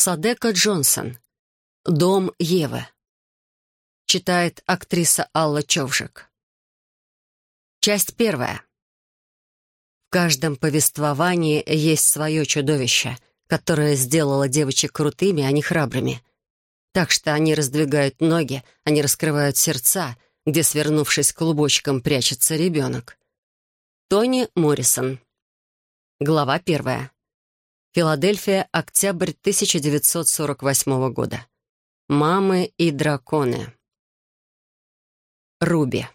Садека Джонсон. «Дом Евы». Читает актриса Алла Човжик. Часть первая. В каждом повествовании есть свое чудовище, которое сделало девочек крутыми, а не храбрыми. Так что они раздвигают ноги, они раскрывают сердца, где, свернувшись клубочком, прячется ребенок. Тони Моррисон. Глава первая. Филадельфия, октябрь 1948 года. Мамы и драконы. Руби.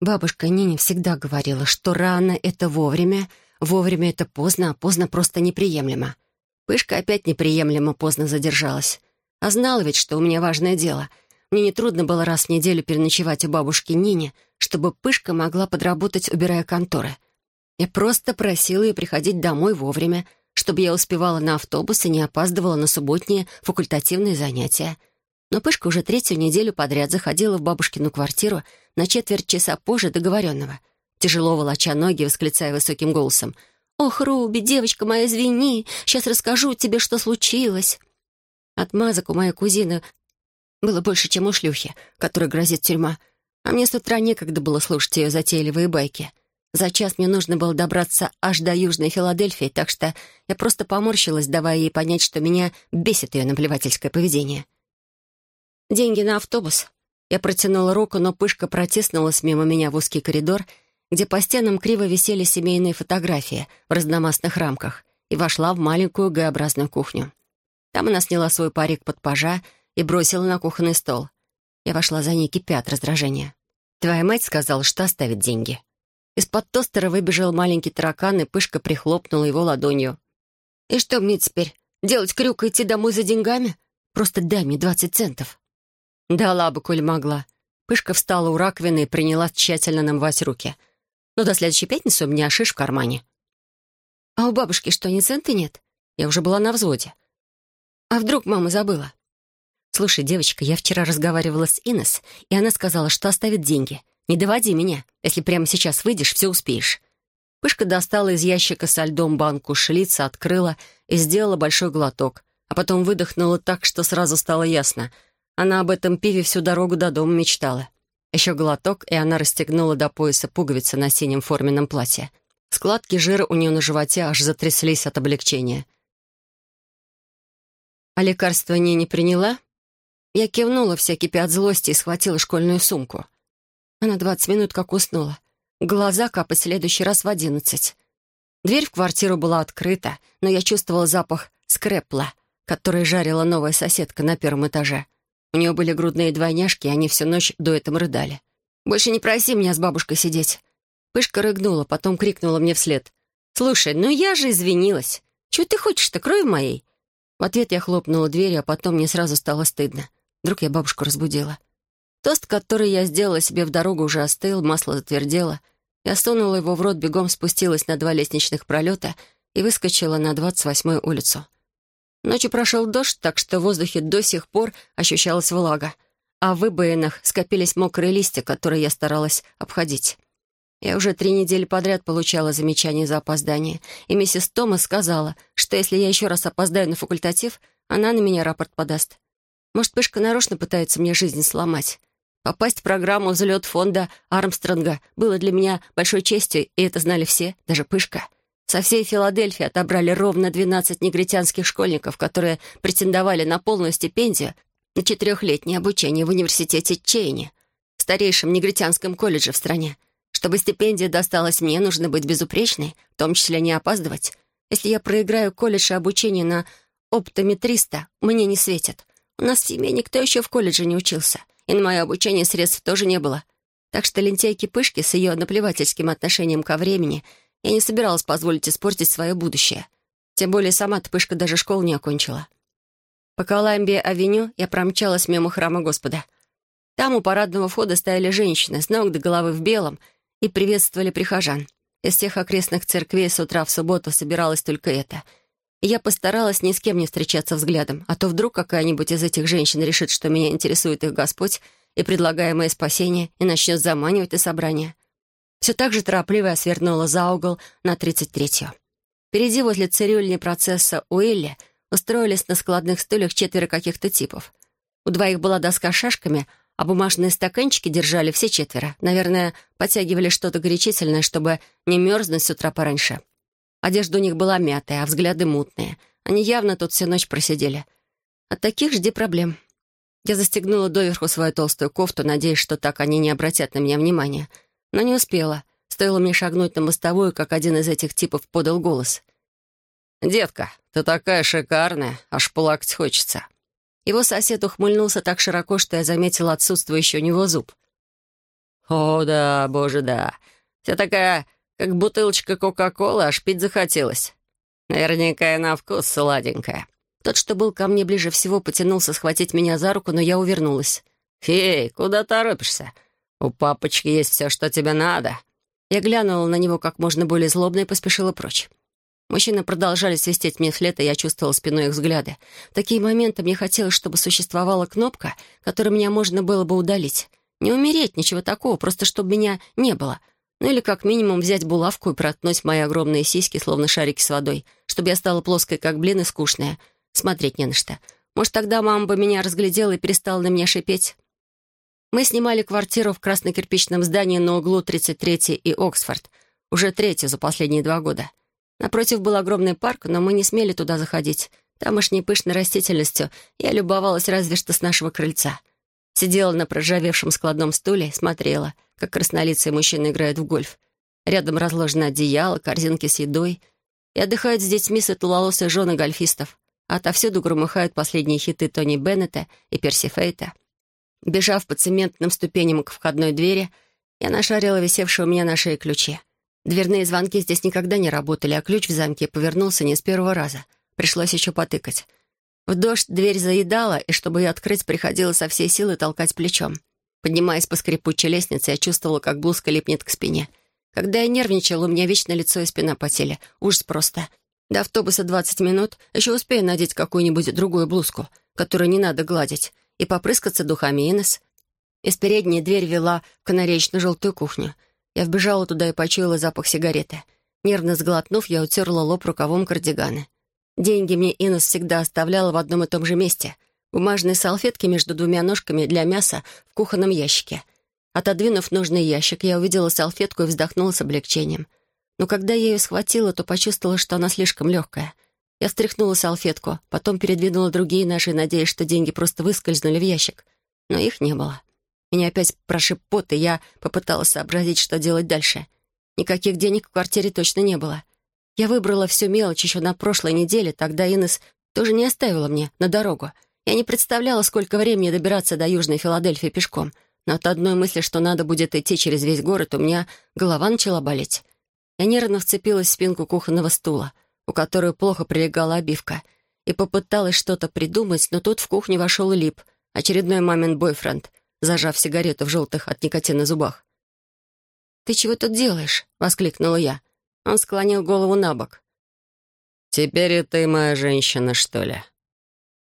Бабушка Нине всегда говорила, что рано — это вовремя, вовремя — это поздно, а поздно просто неприемлемо. Пышка опять неприемлемо поздно задержалась. А знала ведь, что у меня важное дело. Мне нетрудно было раз в неделю переночевать у бабушки Нине, чтобы Пышка могла подработать, убирая конторы — я просто просила ее приходить домой вовремя, чтобы я успевала на автобус и не опаздывала на субботние факультативные занятия. Но Пышка уже третью неделю подряд заходила в бабушкину квартиру на четверть часа позже договоренного, тяжело волоча ноги, восклицая высоким голосом. «Ох, Руби, девочка моя, извини, сейчас расскажу тебе, что случилось». Отмазок у моей кузины было больше, чем у шлюхи, которой грозит тюрьма, а мне с утра некогда было слушать ее затейливые байки — за час мне нужно было добраться аж до Южной Филадельфии, так что я просто поморщилась, давая ей понять, что меня бесит ее наплевательское поведение. «Деньги на автобус». Я протянула руку, но пышка протиснулась мимо меня в узкий коридор, где по стенам криво висели семейные фотографии в разномастных рамках, и вошла в маленькую Г-образную кухню. Там она сняла свой парик под пажа и бросила на кухонный стол. Я вошла за ней, кипя от раздражения. «Твоя мать сказала, что оставит деньги», из-под тостера выбежал маленький таракан, и Пышка прихлопнула его ладонью. «И что мне теперь? Делать крюк и идти домой за деньгами? Просто дай мне двадцать центов». Дала бы, коль могла. Пышка встала у раковины и приняла тщательно намывать руки. Но до следующей пятницы у меня шиш в кармане. «А у бабушки что, ни цента нет?» Я уже была на взводе. «А вдруг мама забыла?» «Слушай, девочка, я вчера разговаривала с Инес, и она сказала, что оставит деньги. Не доводи меня. Если прямо сейчас выйдешь, все успеешь». Пышка достала из ящика со льдом банку шлица, открыла и сделала большой глоток, а потом выдохнула так, что сразу стало ясно. Она об этом пиве всю дорогу до дома мечтала. Еще глоток, и она расстегнула до пояса пуговицы на синем форменном платье. Складки жира у нее на животе аж затряслись от облегчения. «А лекарства не не приняла?» Я кивнула, вся кипя от злости, и схватила школьную сумку. Она двадцать минут как уснула. Глаза капать в следующий раз в одиннадцать. Дверь в квартиру была открыта, но я чувствовала запах скрепла, который жарила новая соседка на первом этаже. У нее были грудные двойняшки, и они всю ночь до этого рыдали. «Больше не проси меня с бабушкой сидеть». Пышка рыгнула, потом крикнула мне вслед. «Слушай, ну я же извинилась. Чего ты хочешь-то, крови моей?» В ответ я хлопнула дверью, а потом мне сразу стало стыдно. Вдруг я бабушку разбудила. Тост, который я сделала себе в дорогу, уже остыл, масло затвердело. Я сунула его в рот, бегом спустилась на два лестничных пролета и выскочила на 28-ю улицу. Ночью прошел дождь, так что в воздухе до сих пор ощущалась влага, а в выбоинах скопились мокрые листья, которые я старалась обходить. Я уже три недели подряд получала замечания за опоздание, и миссис Томас сказала, что если я еще раз опоздаю на факультатив, она на меня рапорт подаст. Может, Пышка нарочно пытается мне жизнь сломать. Попасть в программу «Взлет» фонда Армстронга было для меня большой честью, и это знали все, даже Пышка. Со всей Филадельфии отобрали ровно 12 негритянских школьников, которые претендовали на полную стипендию на четырехлетнее обучение в университете Чейни, старейшем негритянском колледже в стране. Чтобы стипендия досталась мне, нужно быть безупречной, в том числе не опаздывать. Если я проиграю колледж и обучение на оптометриста, мне не светит. У нас в семье никто еще в колледже не учился и на мое обучение средств тоже не было. Так что лентяйки Пышки с ее наплевательским отношением ко времени я не собиралась позволить испортить свое будущее. Тем более сама-то Пышка даже школу не окончила. По Коламбия-авеню я промчалась мимо храма Господа. Там у парадного входа стояли женщины с ног до головы в белом и приветствовали прихожан. Из всех окрестных церквей с утра в субботу собиралась только эта — я постаралась ни с кем не встречаться взглядом, а то вдруг какая-нибудь из этих женщин решит, что меня интересует их Господь и предлагаемое спасение, и начнет заманивать на собрание. Все так же торопливо я свернула за угол на 33-ю. Впереди, возле цирюльни процесса Уилли, устроились на складных стульях четверо каких-то типов. У двоих была доска с шашками, а бумажные стаканчики держали все четверо. Наверное, подтягивали что-то горячительное, чтобы не мерзнуть с утра пораньше. Одежда у них была мятая, а взгляды мутные. Они явно тут всю ночь просидели. От таких жди проблем. Я застегнула доверху свою толстую кофту, надеясь, что так они не обратят на меня внимания. Но не успела. Стоило мне шагнуть на мостовую, как один из этих типов подал голос. «Детка, ты такая шикарная, аж плакать хочется». Его сосед ухмыльнулся так широко, что я заметила отсутствующий у него зуб. «О, да, боже, да. Вся такая, как бутылочка Кока-Колы, аж пить захотелось. Наверняка и на вкус сладенькая». Тот, что был ко мне ближе всего, потянулся схватить меня за руку, но я увернулась. «Эй, куда торопишься? У папочки есть все, что тебе надо». Я глянула на него как можно более злобно и поспешила прочь. Мужчины продолжали свистеть мне вслед, и я чувствовала спиной их взгляды. В такие моменты мне хотелось, чтобы существовала кнопка, которой меня можно было бы удалить. Не умереть, ничего такого, просто чтобы меня не было. Ну или как минимум взять булавку и проткнуть мои огромные сиськи, словно шарики с водой, чтобы я стала плоской, как блин, и скучная. Смотреть не на что. Может, тогда мама бы меня разглядела и перестала на меня шипеть. Мы снимали квартиру в красно-кирпичном здании на углу 33 и Оксфорд. Уже третью за последние два года. Напротив был огромный парк, но мы не смели туда заходить. Тамошней пышной растительностью я любовалась разве что с нашего крыльца. Сидела на проржавевшем складном стуле, смотрела, как краснолицые мужчины играют в гольф. Рядом разложено одеяло, корзинки с едой. И отдыхают с детьми светлолосые жены гольфистов. А отовсюду громыхают последние хиты Тони Беннета и Перси Фейта. Бежав по цементным ступеням к входной двери, я нашарила висевшие у меня на шее ключи. Дверные звонки здесь никогда не работали, а ключ в замке повернулся не с первого раза. Пришлось еще потыкать. В дождь дверь заедала, и чтобы ее открыть, приходилось со всей силы толкать плечом. Поднимаясь по скрипучей лестнице, я чувствовала, как блузка липнет к спине. Когда я нервничала, у меня вечно лицо и спина потели. Ужас просто. До автобуса 20 минут, еще успею надеть какую-нибудь другую блузку, которую не надо гладить и попрыскаться духами Инес. Из передней дверь вела в канареечно-желтую кухню. Я вбежала туда и почуяла запах сигареты. Нервно сглотнув, я утерла лоб рукавом кардигана. Деньги мне Инес всегда оставляла в одном и том же месте. Бумажные салфетки между двумя ножками для мяса в кухонном ящике. Отодвинув нужный ящик, я увидела салфетку и вздохнула с облегчением. Но когда я ее схватила, то почувствовала, что она слишком легкая — я встряхнула салфетку, потом передвинула другие наши, надеясь, что деньги просто выскользнули в ящик. Но их не было. Меня опять прошиб пот, и я попыталась сообразить, что делать дальше. Никаких денег в квартире точно не было. Я выбрала всю мелочь еще на прошлой неделе, тогда Инес тоже не оставила мне на дорогу. Я не представляла, сколько времени добираться до Южной Филадельфии пешком, но от одной мысли, что надо будет идти через весь город, у меня голова начала болеть. Я нервно вцепилась в спинку кухонного стула — у которой плохо прилегала обивка, и попыталась что-то придумать, но тут в кухню вошел Лип, очередной мамин бойфренд, зажав сигарету в желтых от никотина зубах. «Ты чего тут делаешь?» — воскликнула я. Он склонил голову на бок. «Теперь и моя женщина, что ли?»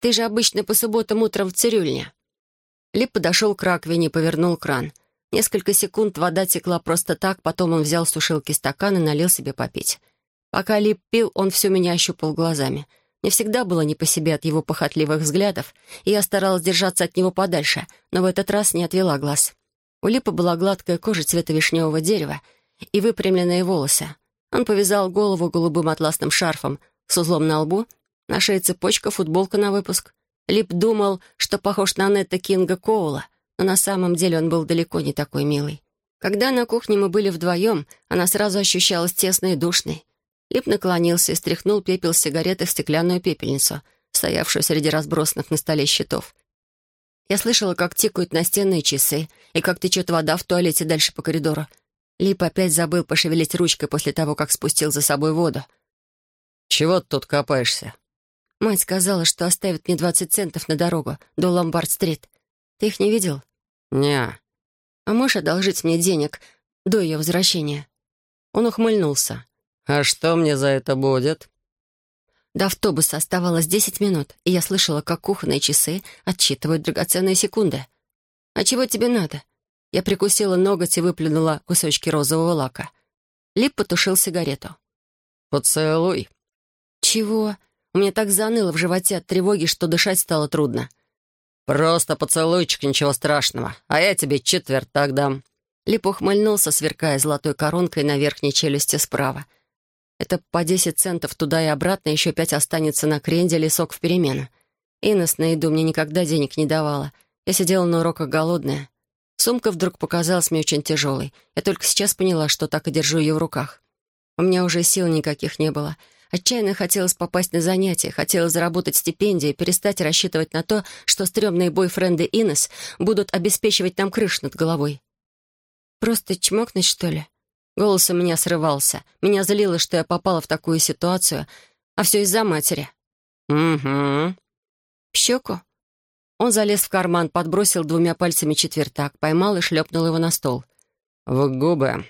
«Ты же обычно по субботам утром в цирюльне». Лип подошел к раковине и повернул кран. Несколько секунд вода текла просто так, потом он взял с сушилки стакан и налил себе попить. Пока Лип пил, он все меня ощупал глазами. Мне всегда было не по себе от его похотливых взглядов, и я старалась держаться от него подальше, но в этот раз не отвела глаз. У Липа была гладкая кожа цвета вишневого дерева и выпрямленные волосы. Он повязал голову голубым атласным шарфом с узлом на лбу, на шее цепочка, футболка на выпуск. Лип думал, что похож на Нетта Кинга Коула, но на самом деле он был далеко не такой милый. Когда на кухне мы были вдвоем, она сразу ощущалась тесной и душной. Лип наклонился и стряхнул пепел с сигареты в стеклянную пепельницу, стоявшую среди разбросанных на столе щитов. Я слышала, как тикают настенные часы и как течет вода в туалете дальше по коридору. Лип опять забыл пошевелить ручкой после того, как спустил за собой воду. «Чего ты тут копаешься?» Мать сказала, что оставит мне 20 центов на дорогу до Ломбард-стрит. Ты их не видел? «Не». «А можешь одолжить мне денег до ее возвращения?» Он ухмыльнулся. «А что мне за это будет?» До автобуса оставалось десять минут, и я слышала, как кухонные часы отсчитывают драгоценные секунды. «А чего тебе надо?» Я прикусила ноготь и выплюнула кусочки розового лака. Лип потушил сигарету. «Поцелуй». «Чего?» У меня так заныло в животе от тревоги, что дышать стало трудно. «Просто поцелуйчик, ничего страшного. А я тебе четвертак дам». Лип ухмыльнулся, сверкая золотой коронкой на верхней челюсти справа. Это по десять центов туда и обратно, еще пять останется на кренделе сок в перемену. Инес на еду мне никогда денег не давала. Я сидела на уроках голодная. Сумка вдруг показалась мне очень тяжелой. Я только сейчас поняла, что так и держу ее в руках. У меня уже сил никаких не было. Отчаянно хотелось попасть на занятия, хотелось заработать стипендию и перестать рассчитывать на то, что стрёмные бойфренды Инес будут обеспечивать нам крышу над головой. «Просто чмокнуть, что ли?» Голос у меня срывался. Меня злило, что я попала в такую ситуацию, а все из-за матери. «Угу». «В щеку?» Он залез в карман, подбросил двумя пальцами четвертак, поймал и шлепнул его на стол. «В губы».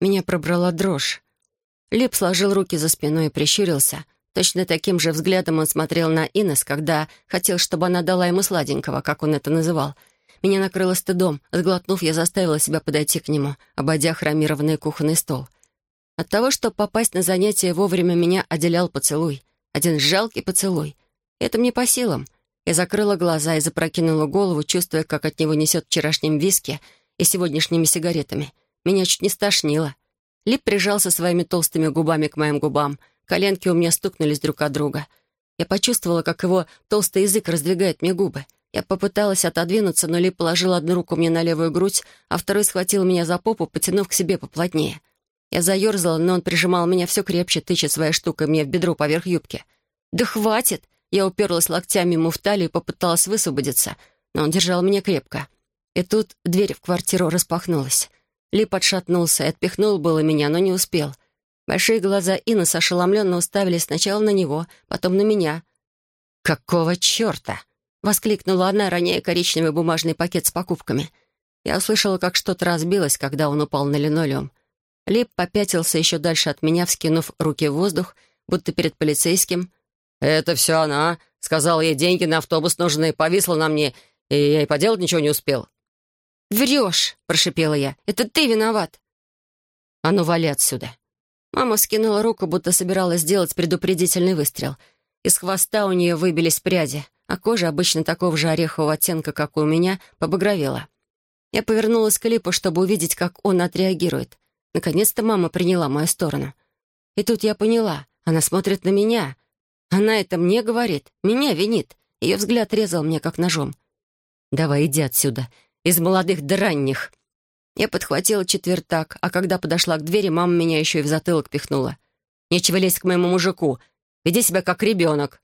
Меня пробрала дрожь. Лип сложил руки за спиной и прищурился. Точно таким же взглядом он смотрел на Инес, когда хотел, чтобы она дала ему сладенького, как он это называл. Меня накрыло стыдом. Сглотнув, я заставила себя подойти к нему, обойдя хромированный кухонный стол. От того, чтобы попасть на занятие вовремя, меня отделял поцелуй. Один жалкий поцелуй. Это мне по силам — я закрыла глаза и запрокинула голову, чувствуя, как от него несет вчерашним виски и сегодняшними сигаретами. Меня чуть не стошнило. Лип прижался своими толстыми губами к моим губам. Коленки у меня стукнулись друг от друга. Я почувствовала, как его толстый язык раздвигает мне губы. Я попыталась отодвинуться, но Лип положил одну руку мне на левую грудь, а второй схватил меня за попу, потянув к себе поплотнее. Я заерзала, но он прижимал меня все крепче, тыча своей штукой мне в бедро поверх юбки. «Да хватит!» Я уперлась локтями ему в талию и попыталась высвободиться, но он держал меня крепко. И тут дверь в квартиру распахнулась. Лип отшатнулся и отпихнул было меня, но не успел. Большие глаза Иннес ошеломленно уставились сначала на него, потом на меня. «Какого черта?» — воскликнула она, роняя коричневый бумажный пакет с покупками. Я услышала, как что-то разбилось, когда он упал на линолеум. Лип попятился еще дальше от меня, вскинув руки в воздух, будто перед полицейским, «Это все она. Сказала ей, деньги на автобус нужны, повисла на мне, и я и поделать ничего не успел». «Врешь!» — прошипела я. «Это ты виноват!» «А ну, вали отсюда!» Мама вскинула руку, будто собиралась сделать предупредительный выстрел. Из хвоста у нее выбились пряди, а кожа, обычно такого же орехового оттенка, как у меня, побагровела. Я повернулась к Липу, чтобы увидеть, как он отреагирует. Наконец-то мама приняла мою сторону. И тут я поняла, она смотрит на меня, она это мне говорит, меня винит. Ее взгляд резал мне, как ножом. «Давай, иди отсюда, из молодых до ранних». Я подхватила четвертак, а когда подошла к двери, мама меня еще и в затылок пихнула. «Нечего лезть к моему мужику. Веди себя как ребенок».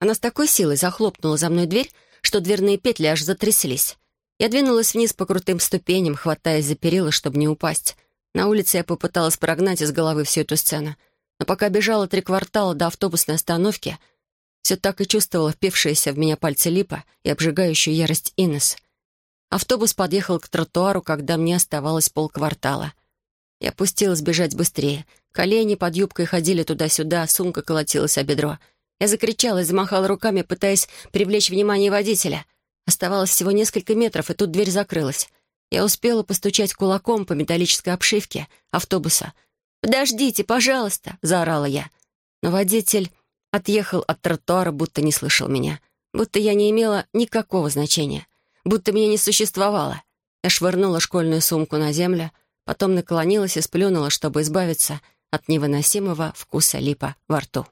Она с такой силой захлопнула за мной дверь, что дверные петли аж затряслись. Я двинулась вниз по крутым ступеням, хватаясь за перила, чтобы не упасть. На улице я попыталась прогнать из головы всю эту сцену. Но пока бежала три квартала до автобусной остановки, все так и чувствовала впившиеся в меня пальцы липа и обжигающую ярость Инес. Автобус подъехал к тротуару, когда мне оставалось полквартала. Я опустилась бежать быстрее. Колени под юбкой ходили туда-сюда, сумка колотилась о бедро. Я закричала и замахала руками, пытаясь привлечь внимание водителя. Оставалось всего несколько метров, и тут дверь закрылась. Я успела постучать кулаком по металлической обшивке автобуса — «Подождите, пожалуйста!» — заорала я. Но водитель отъехал от тротуара, будто не слышал меня. Будто я не имела никакого значения. Будто меня не существовало. Я швырнула школьную сумку на землю, потом наклонилась и сплюнула, чтобы избавиться от невыносимого вкуса липа во рту.